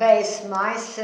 base mais um,